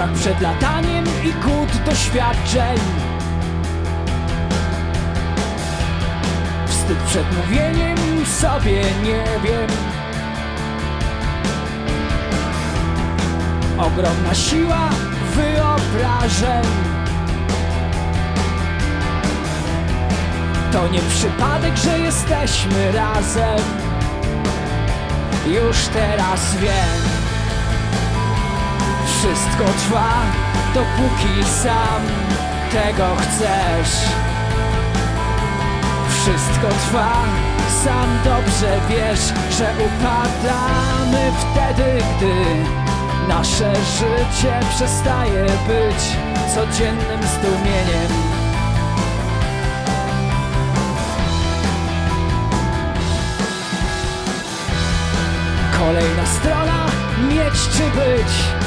Strach przed lataniem i kłód doświadczeń. Wstyd przed mówieniem sobie nie wiem. Ogromna siła wyobrażeń. To nie przypadek, że jesteśmy razem. Już teraz wiem Wszystko trwa, dopóki sam tego chcesz Wszystko trwa, sam dobrze wiesz, że upadamy wtedy, gdy nasze życie przestaje być codziennym zdumieniem. Kolejna strona, mieć czy być.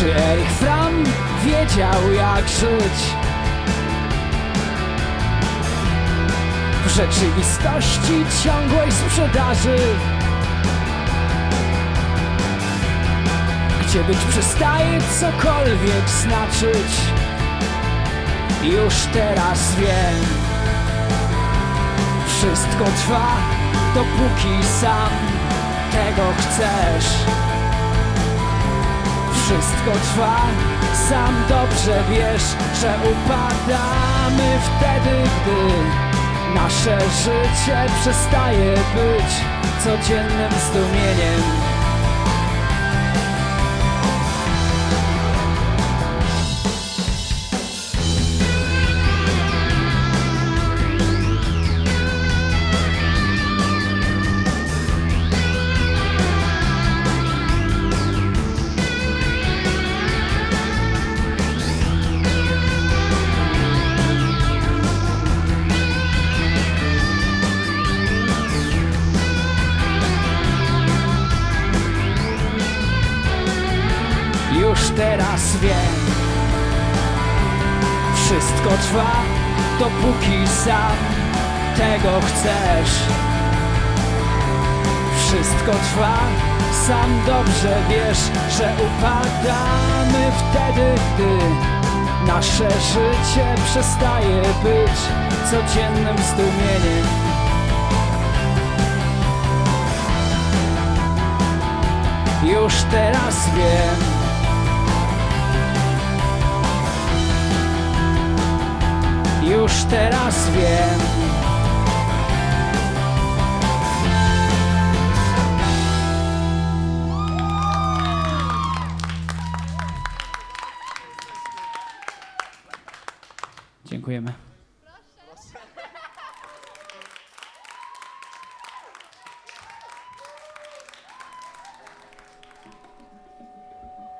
Czy Erich Fromm wiedział jak żyć? W rzeczywistości ciągłej sprzedaży. Gdzie być przestaje cokolwiek znaczyć. Już teraz wiem. Wszystko trwa, dopóki sam tego chcesz wszystko trwa. Sam dobrze wiesz, że upadamy wtedy, gdy Nasze życie przestaje być codziennym zdumieniem Już teraz wiem. Wszystko trwa, dopóki sam tego chcesz. Wszystko trwa, sam dobrze wiesz, że upadamy wtedy, gdy nasze życie przestaje być codziennym zdumieniem. Już teraz wiem teraz wiem Dziękujemy.